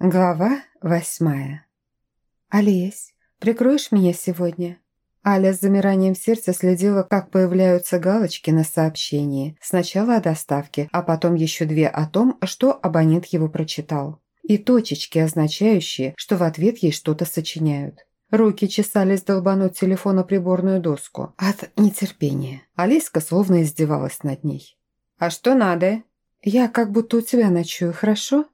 Глава восьмая. «Олесь, прикроешь меня сегодня?» Аля с замиранием сердца следила, как появляются галочки на сообщении. Сначала о доставке, а потом еще две о том, что абонент его прочитал. И точечки, означающие, что в ответ ей что-то сочиняют. Руки чесались долбануть телефон на приборную доску. От нетерпения. Алиска словно издевалась над ней. «А что надо?» «Я как будто у тебя ночую, хорошо?»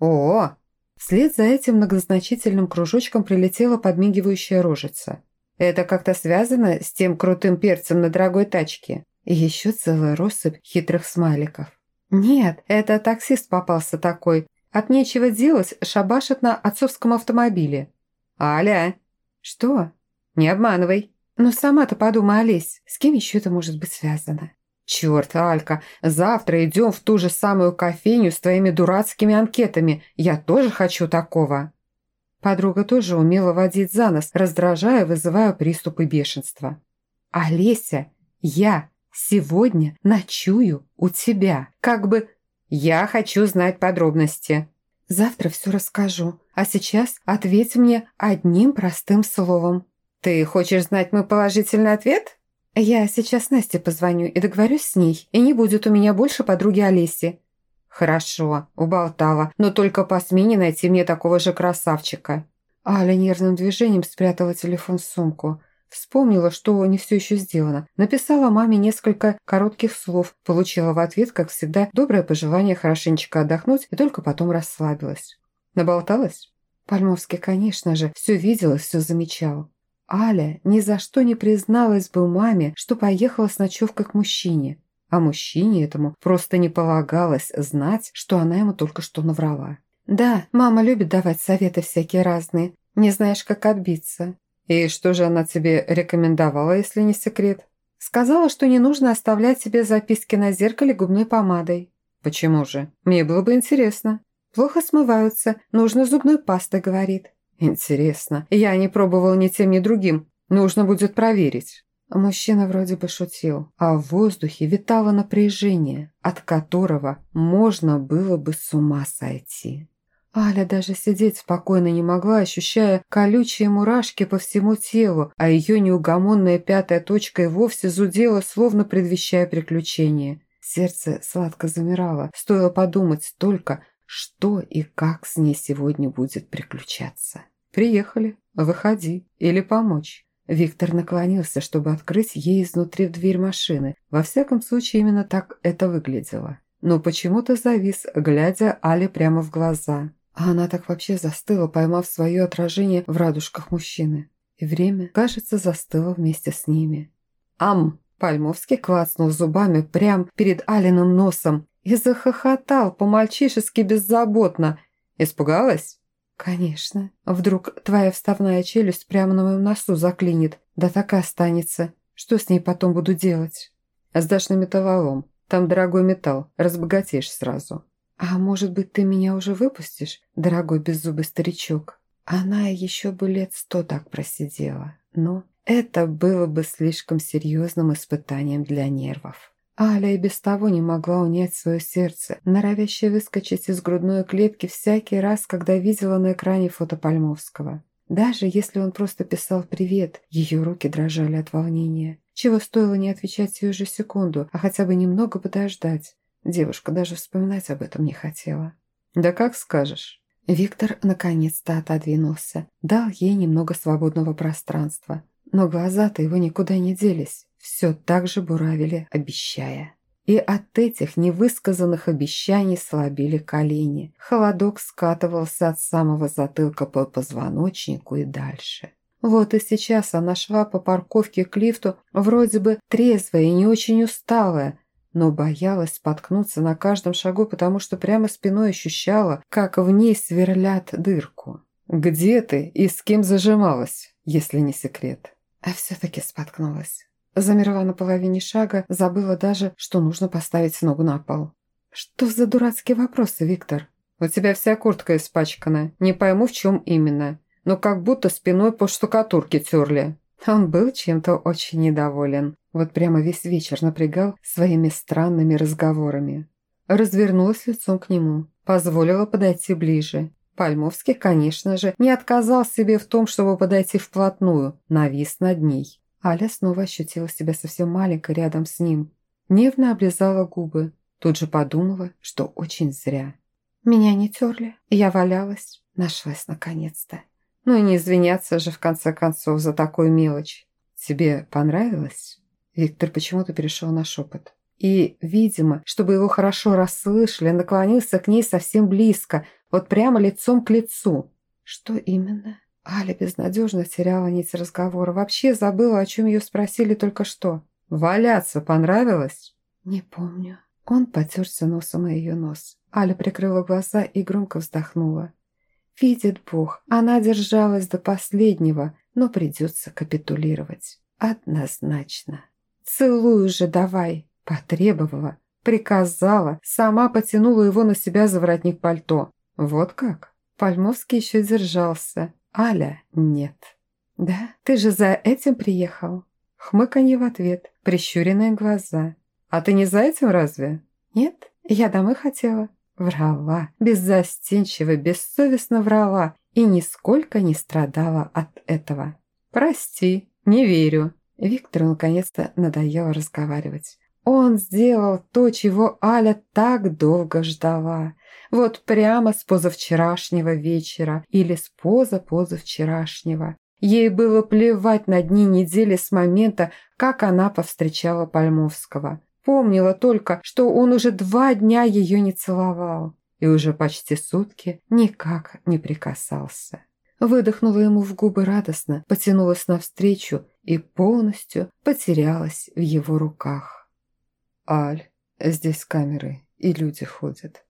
«О, Вслед за этим многозначительным кружочком прилетела подмигивающая рожица. Это как-то связано с тем крутым перцем на дорогой тачке? И еще целая россыпь хитрых смайликов. Нет, это таксист попался такой. От нечего делать шабашит на отцовском автомобиле. Аля! Что? Не обманывай. Ну сама-то подумай, Олесь, с кем еще это может быть связано? «Черт, Алька, завтра идем в ту же самую кофейню с твоими дурацкими анкетами. Я тоже хочу такого». Подруга тоже умела водить за нос, раздражая, вызывая приступы бешенства. «Олеся, я сегодня ночую у тебя. Как бы я хочу знать подробности». «Завтра все расскажу, а сейчас ответь мне одним простым словом». «Ты хочешь знать мой положительный ответ?» «Я сейчас Насте позвоню и договорюсь с ней, и не будет у меня больше подруги Олеси». «Хорошо, уболтала, но только по смене найти мне такого же красавчика». Аля нервным движением спрятала телефон в сумку. Вспомнила, что не все еще сделано. Написала маме несколько коротких слов, получила в ответ, как всегда, доброе пожелание хорошенечко отдохнуть и только потом расслабилась. Наболталась? Пальмовский, конечно же, все видел и все замечал. Аля ни за что не призналась бы маме, что поехала с ночевкой к мужчине. А мужчине этому просто не полагалось знать, что она ему только что наврала. «Да, мама любит давать советы всякие разные. Не знаешь, как отбиться». «И что же она тебе рекомендовала, если не секрет?» «Сказала, что не нужно оставлять себе записки на зеркале губной помадой». «Почему же? Мне было бы интересно». «Плохо смываются. Нужно зубной пастой», — говорит. Интересно. Я не пробовал ни тем, ни другим. Нужно будет проверить. Мужчина вроде бы шутил, а в воздухе витало напряжение, от которого можно было бы с ума сойти. Аля даже сидеть спокойно не могла, ощущая колючие мурашки по всему телу, а ее неугомонная пятая точка и вовсе зудела, словно предвещая приключение. Сердце сладко замирало, стоило подумать только, что и как с ней сегодня будет приключаться. «Приехали. Выходи. Или помочь». Виктор наклонился, чтобы открыть ей изнутри дверь машины. Во всяком случае, именно так это выглядело. Но почему-то завис, глядя Але прямо в глаза. А она так вообще застыла, поймав свое отражение в радужках мужчины. И время, кажется, застыло вместе с ними. «Ам!» Пальмовский клацнул зубами прямо перед Алиным носом и захохотал по-мальчишески беззаботно. «Испугалась?» «Конечно. Вдруг твоя вставная челюсть прямо на моем носу заклинит, да так и останется. Что с ней потом буду делать?» «Сдашь на металлолом. Там дорогой металл. Разбогатеешь сразу». «А может быть, ты меня уже выпустишь, дорогой беззубый старичок?» Она еще бы лет сто так просидела. Но это было бы слишком серьезным испытанием для нервов. Аля и без того не могла унять свое сердце, норовящее выскочить из грудной клетки всякий раз, когда видела на экране фото Пальмовского. Даже если он просто писал «привет», ее руки дрожали от волнения. Чего стоило не отвечать сию же секунду, а хотя бы немного подождать. Девушка даже вспоминать об этом не хотела. «Да как скажешь». Виктор наконец-то отодвинулся, дал ей немного свободного пространства. Но глаза-то его никуда не делись все так же буравили, обещая. И от этих невысказанных обещаний слабили колени. Холодок скатывался от самого затылка по позвоночнику и дальше. Вот и сейчас она шла по парковке к лифту, вроде бы трезвая и не очень усталая, но боялась споткнуться на каждом шагу, потому что прямо спиной ощущала, как в ней сверлят дырку. «Где ты и с кем зажималась, если не секрет?» А все-таки споткнулась. Замерла на половине шага, забыла даже, что нужно поставить ногу на пол. «Что за дурацкие вопросы, Виктор?» «У тебя вся куртка испачкана. Не пойму, в чем именно. Но как будто спиной по штукатурке терли». Он был чем-то очень недоволен. Вот прямо весь вечер напрягал своими странными разговорами. Развернулась лицом к нему. Позволила подойти ближе. Пальмовский, конечно же, не отказал себе в том, чтобы подойти вплотную, навис над ней. Аля снова ощутила себя совсем маленькой рядом с ним. Нервно облизала губы. Тут же подумала, что очень зря. Меня не терли, я валялась. Нашлась наконец-то. Ну и не извиняться же в конце концов за такую мелочь. Тебе понравилось? Виктор почему-то перешел на шепот. И, видимо, чтобы его хорошо расслышали, наклонился к ней совсем близко, вот прямо лицом к лицу. Что именно? Аля безнадежно теряла нить разговора. Вообще забыла, о чем ее спросили только что. «Валяться понравилось?» «Не помню». Он потерся носом о ее нос. Аля прикрыла глаза и громко вздохнула. Видит Бог, она держалась до последнего, но придется капитулировать. Однозначно. «Целую же давай!» – потребовала, приказала, сама потянула его на себя за воротник пальто. Вот как? Пальмовский еще держался, Аля нет. «Да? Ты же за этим приехал?» Хмыканье в ответ, прищуренные глаза. «А ты не за этим разве?» «Нет, я домой хотела». Врала, беззастенчиво, бессовестно врала и нисколько не страдала от этого. «Прости, не верю». Виктору наконец-то надоело разговаривать. Он сделал то, чего Аля так долго ждала. Вот прямо с позавчерашнего вечера или с позапозавчерашнего. Ей было плевать на дни недели с момента, как она повстречала Пальмовского. Помнила только, что он уже два дня ее не целовал и уже почти сутки никак не прикасался. Выдохнула ему в губы радостно, потянулась навстречу и полностью потерялась в его руках. «Аль, здесь камеры и люди ходят».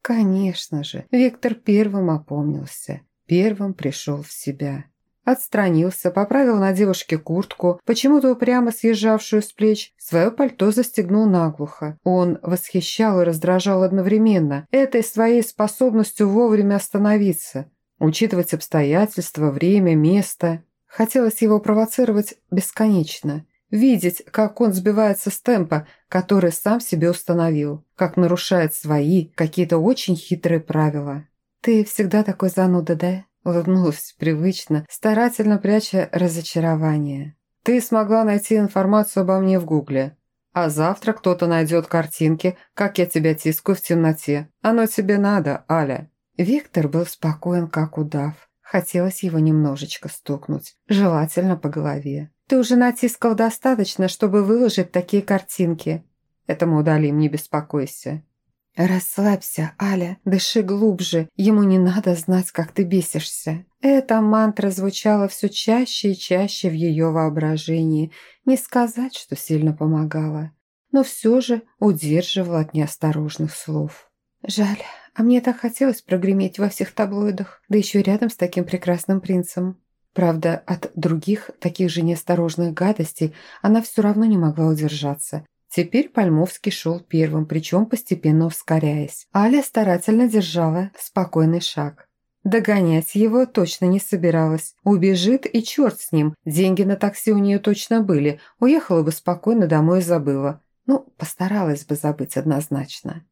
Конечно же, Виктор первым опомнился, первым пришел в себя. Отстранился, поправил на девушке куртку, почему-то упрямо съезжавшую с плеч, свое пальто застегнул наглухо. Он восхищал и раздражал одновременно этой своей способностью вовремя остановиться, учитывать обстоятельства, время, место. Хотелось его провоцировать бесконечно, видеть, как он сбивается с темпа, который сам себе установил, как нарушает свои, какие-то очень хитрые правила. «Ты всегда такой зануда, да?» Улыбнулась привычно, старательно пряча разочарование. «Ты смогла найти информацию обо мне в Гугле. А завтра кто-то найдет картинки, как я тебя тискаю в темноте. Оно тебе надо, Аля». Виктор был спокоен, как удав. Хотелось его немножечко стукнуть, желательно по голове. «Ты уже натискал достаточно, чтобы выложить такие картинки». «Это мы удалим, не беспокойся. «Расслабься, Аля, дыши глубже, ему не надо знать, как ты бесишься». Эта мантра звучала все чаще и чаще в ее воображении. Не сказать, что сильно помогала, но все же удерживала от неосторожных слов. «Жаль, а мне так хотелось прогреметь во всех таблоидах, да еще рядом с таким прекрасным принцем». Правда, от других, таких же неосторожных гадостей, она все равно не могла удержаться. Теперь Пальмовский шел первым, причем постепенно ускоряясь. Аля старательно держала спокойный шаг. Догонять его точно не собиралась. Убежит и черт с ним. Деньги на такси у нее точно были. Уехала бы спокойно домой и забыла. Ну, постаралась бы забыть однозначно.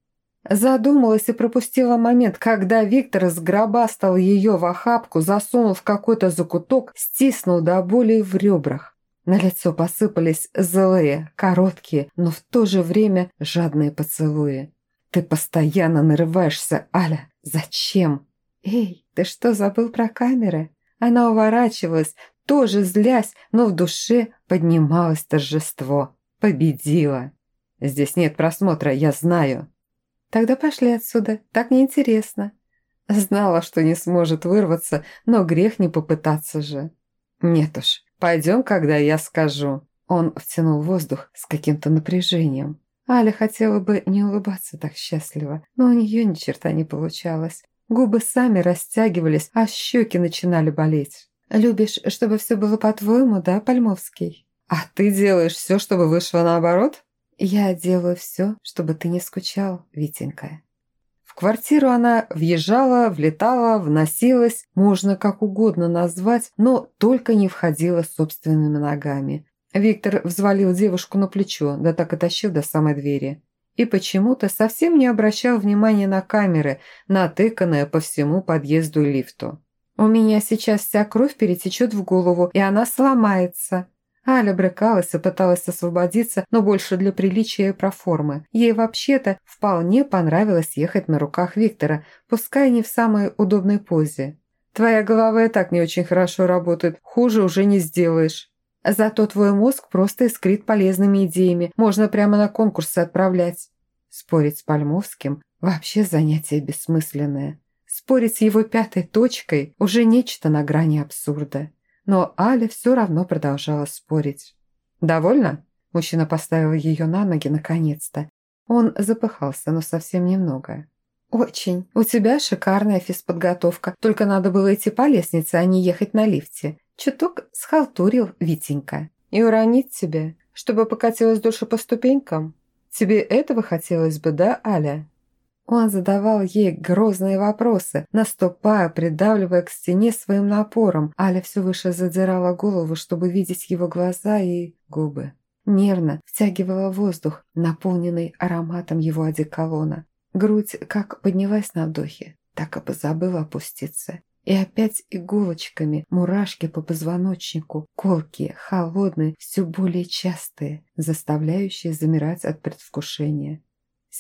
Задумалась и пропустила момент, когда Виктор сгробастал ее в охапку, засунул в какой-то закуток, стиснул до боли в ребрах. На лицо посыпались злые, короткие, но в то же время жадные поцелуи. «Ты постоянно нарываешься, Аля! Зачем?» «Эй, ты что, забыл про камеры?» Она уворачивалась, тоже злясь, но в душе поднималось торжество. Победила. «Здесь нет просмотра, я знаю». «Тогда пошли отсюда, так неинтересно». Знала, что не сможет вырваться, но грех не попытаться же. «Нет уж, «Пойдем, когда я скажу». Он втянул воздух с каким-то напряжением. Аля хотела бы не улыбаться так счастливо, но у нее ни черта не получалось. Губы сами растягивались, а щеки начинали болеть. «Любишь, чтобы все было по-твоему, да, Пальмовский?» «А ты делаешь все, чтобы вышло наоборот?» «Я делаю все, чтобы ты не скучал, Витенька» квартиру она въезжала, влетала, вносилась, можно как угодно назвать, но только не входила собственными ногами. Виктор взвалил девушку на плечо, да так и тащил до самой двери. и почему-то совсем не обращал внимания на камеры, натыканные по всему подъезду и лифту. «У меня сейчас вся кровь перетечет в голову, и она сломается», Аля брыкалась и пыталась освободиться, но больше для приличия и проформы. Ей вообще-то вполне понравилось ехать на руках Виктора, пускай не в самой удобной позе. «Твоя голова и так не очень хорошо работает, хуже уже не сделаешь». Зато твой мозг просто искрит полезными идеями, можно прямо на конкурсы отправлять. Спорить с Пальмовским – вообще занятие бессмысленное. Спорить с его пятой точкой – уже нечто на грани абсурда. Но Аля все равно продолжала спорить. «Довольно?» Мужчина поставил ее на ноги наконец-то. Он запыхался, но совсем немного. «Очень. У тебя шикарная физподготовка. Только надо было идти по лестнице, а не ехать на лифте. Чуток схалтурил Витенька. И уронить тебя, чтобы покатилась дольше по ступенькам? Тебе этого хотелось бы, да, Аля?» Он задавал ей грозные вопросы, наступая, придавливая к стене своим напором. Аля все выше задирала голову, чтобы видеть его глаза и губы. Нервно втягивала воздух, наполненный ароматом его одеколона. Грудь как поднялась на вдохе, так и позабыла опуститься. И опять иголочками, мурашки по позвоночнику, колкие, холодные, все более частые, заставляющие замирать от предвкушения.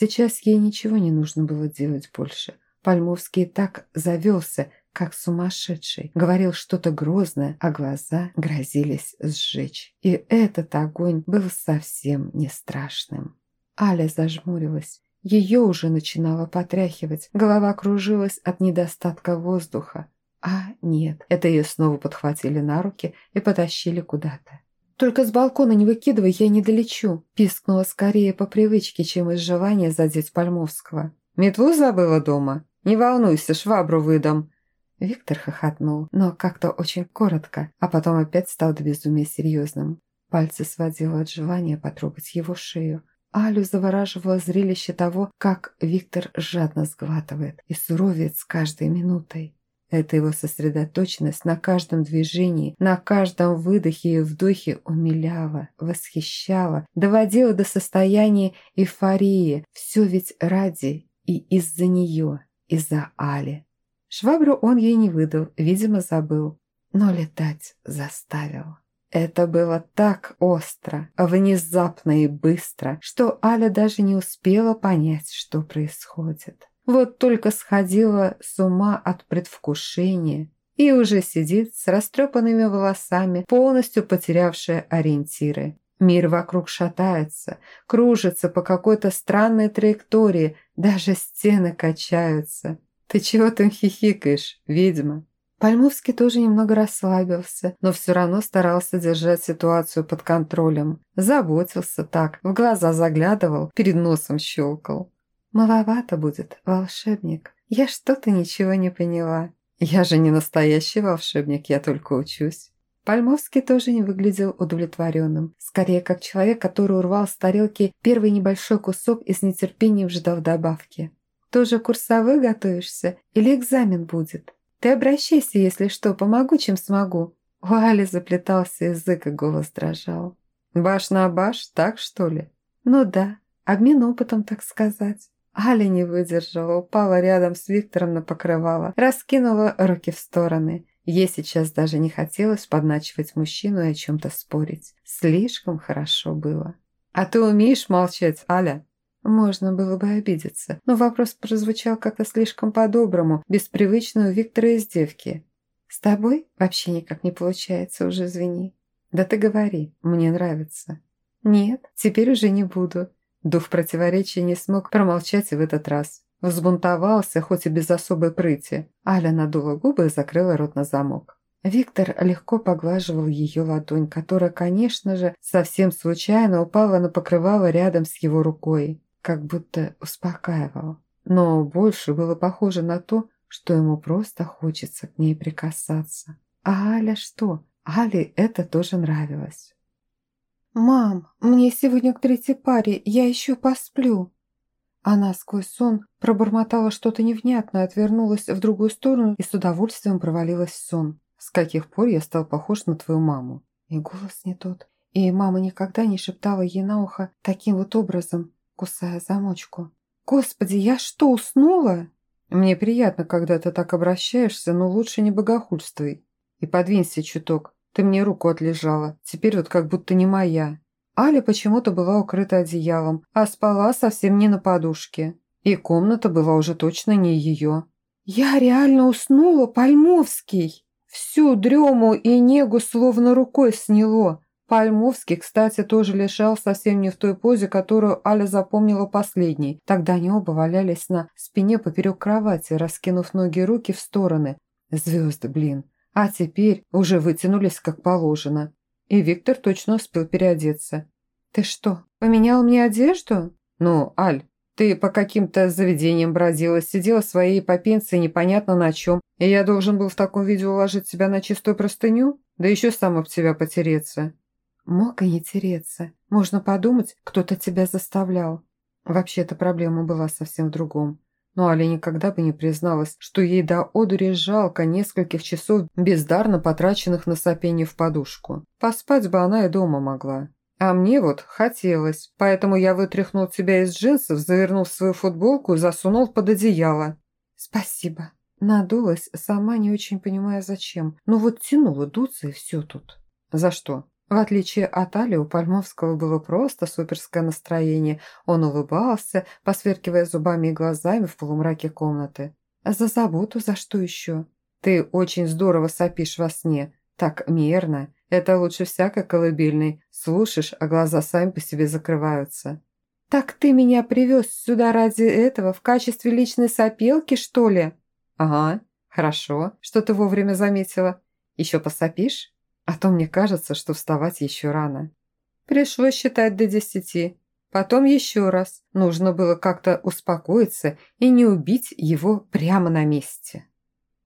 Сейчас ей ничего не нужно было делать больше. Пальмовский так завелся, как сумасшедший. Говорил что-то грозное, а глаза грозились сжечь. И этот огонь был совсем не страшным. Аля зажмурилась. Ее уже начинало потряхивать. Голова кружилась от недостатка воздуха. А нет, это ее снова подхватили на руки и потащили куда-то. «Только с балкона не выкидывай, я не долечу», – пискнула скорее по привычке, чем из желания задеть Пальмовского. «Метлу забыла дома? Не волнуйся, швабру выдам». Виктор хохотнул, но как-то очень коротко, а потом опять стал до безумия серьезным. Пальцы сводило от желания потрогать его шею. Алю завораживало зрелище того, как Виктор жадно сглатывает и суровеет с каждой минутой. Эта его сосредоточенность на каждом движении, на каждом выдохе и вдохе умиляла, восхищала, доводила до состояния эйфории. Все ведь ради и из-за нее, из-за Али. Швабру он ей не выдал, видимо, забыл, но летать заставил. Это было так остро, внезапно и быстро, что Аля даже не успела понять, что происходит. Вот только сходила с ума от предвкушения и уже сидит с растрепанными волосами, полностью потерявшая ориентиры. Мир вокруг шатается, кружится по какой-то странной траектории, даже стены качаются. Ты чего там хихикаешь, ведьма? Пальмовский тоже немного расслабился, но все равно старался держать ситуацию под контролем. Заботился так, в глаза заглядывал, перед носом щелкал. «Маловато будет, волшебник. Я что-то ничего не поняла. Я же не настоящий волшебник, я только учусь». Пальмовский тоже не выглядел удовлетворенным. Скорее, как человек, который урвал с тарелки первый небольшой кусок и с нетерпением ждал добавки. «Тоже курсовой готовишься? Или экзамен будет? Ты обращайся, если что, помогу, чем смогу». У Али заплетался язык, и голос дрожал. «Баш на баш, так что ли?» «Ну да, обмен опытом, так сказать». Аля не выдержала, упала рядом с Виктором на покрывало, раскинула руки в стороны. Ей сейчас даже не хотелось подначивать мужчину и о чем-то спорить. Слишком хорошо было. «А ты умеешь молчать, Аля?» Можно было бы обидеться, но вопрос прозвучал как-то слишком по-доброму, без привычной у Виктора издевки. «С тобой вообще никак не получается, уже извини». «Да ты говори, мне нравится». «Нет, теперь уже не буду. Дух противоречия не смог промолчать и в этот раз. Взбунтовался, хоть и без особой прыти. Аля надула губы и закрыла рот на замок. Виктор легко поглаживал ее ладонь, которая, конечно же, совсем случайно упала на покрывало рядом с его рукой, как будто успокаивал. Но больше было похоже на то, что ему просто хочется к ней прикасаться. А Аля что? Але это тоже нравилось. «Мам, мне сегодня к третьей паре, я еще посплю». Она сквозь сон пробормотала что-то невнятное, отвернулась в другую сторону и с удовольствием провалилась в сон. «С каких пор я стал похож на твою маму?» И голос не тот. И мама никогда не шептала ей на ухо таким вот образом. кусая замочку. «Господи, я что, уснула?» «Мне приятно, когда ты так обращаешься, но лучше не богохульствуй. И подвинься чуток. Ты мне руку отлежала. Теперь вот как будто не моя». Аля почему-то была укрыта одеялом, а спала совсем не на подушке. И комната была уже точно не ее. «Я реально уснула, Пальмовский!» Всю дрему и негу словно рукой сняло. Пальмовский, кстати, тоже лежал совсем не в той позе, которую Аля запомнила последней. Тогда они оба валялись на спине поперек кровати, раскинув ноги и руки в стороны. Звезды, блин. А теперь уже вытянулись как положено. И Виктор точно успел переодеться. «Ты что, поменял мне одежду?» «Ну, Аль, ты по каким-то заведениям бродила, сидела своей попенции непонятно на чем, и я должен был в таком виде уложить тебя на чистую простыню? Да еще сам об тебя потереться». Мог и не тереться. Можно подумать, кто-то тебя заставлял. Вообще-то проблема была совсем в другом. Но Аля никогда бы не призналась, что ей до одури жалко нескольких часов бездарно потраченных на сопение в подушку. Поспать бы она и дома могла. А мне вот хотелось, поэтому я вытряхнул тебя из джинсов, завернул свою футболку и засунул под одеяло. Спасибо. Надулась, сама не очень понимая зачем. Ну вот тянула дуться и все тут. За что? В отличие от Али, у Пальмовского было просто суперское настроение. Он улыбался, посверкивая зубами и глазами в полумраке комнаты. «За заботу, за что еще?» «Ты очень здорово сопишь во сне. Так мерно. Это лучше всякой колыбельной. Слушаешь, а глаза сами по себе закрываются». «Так ты меня привез сюда ради этого, в качестве личной сопелки, что ли?» «Ага, хорошо, что ты вовремя заметила. Еще посопишь?» А то мне кажется, что вставать еще рано. Пришлось считать до десяти. Потом еще раз. Нужно было как-то успокоиться и не убить его прямо на месте.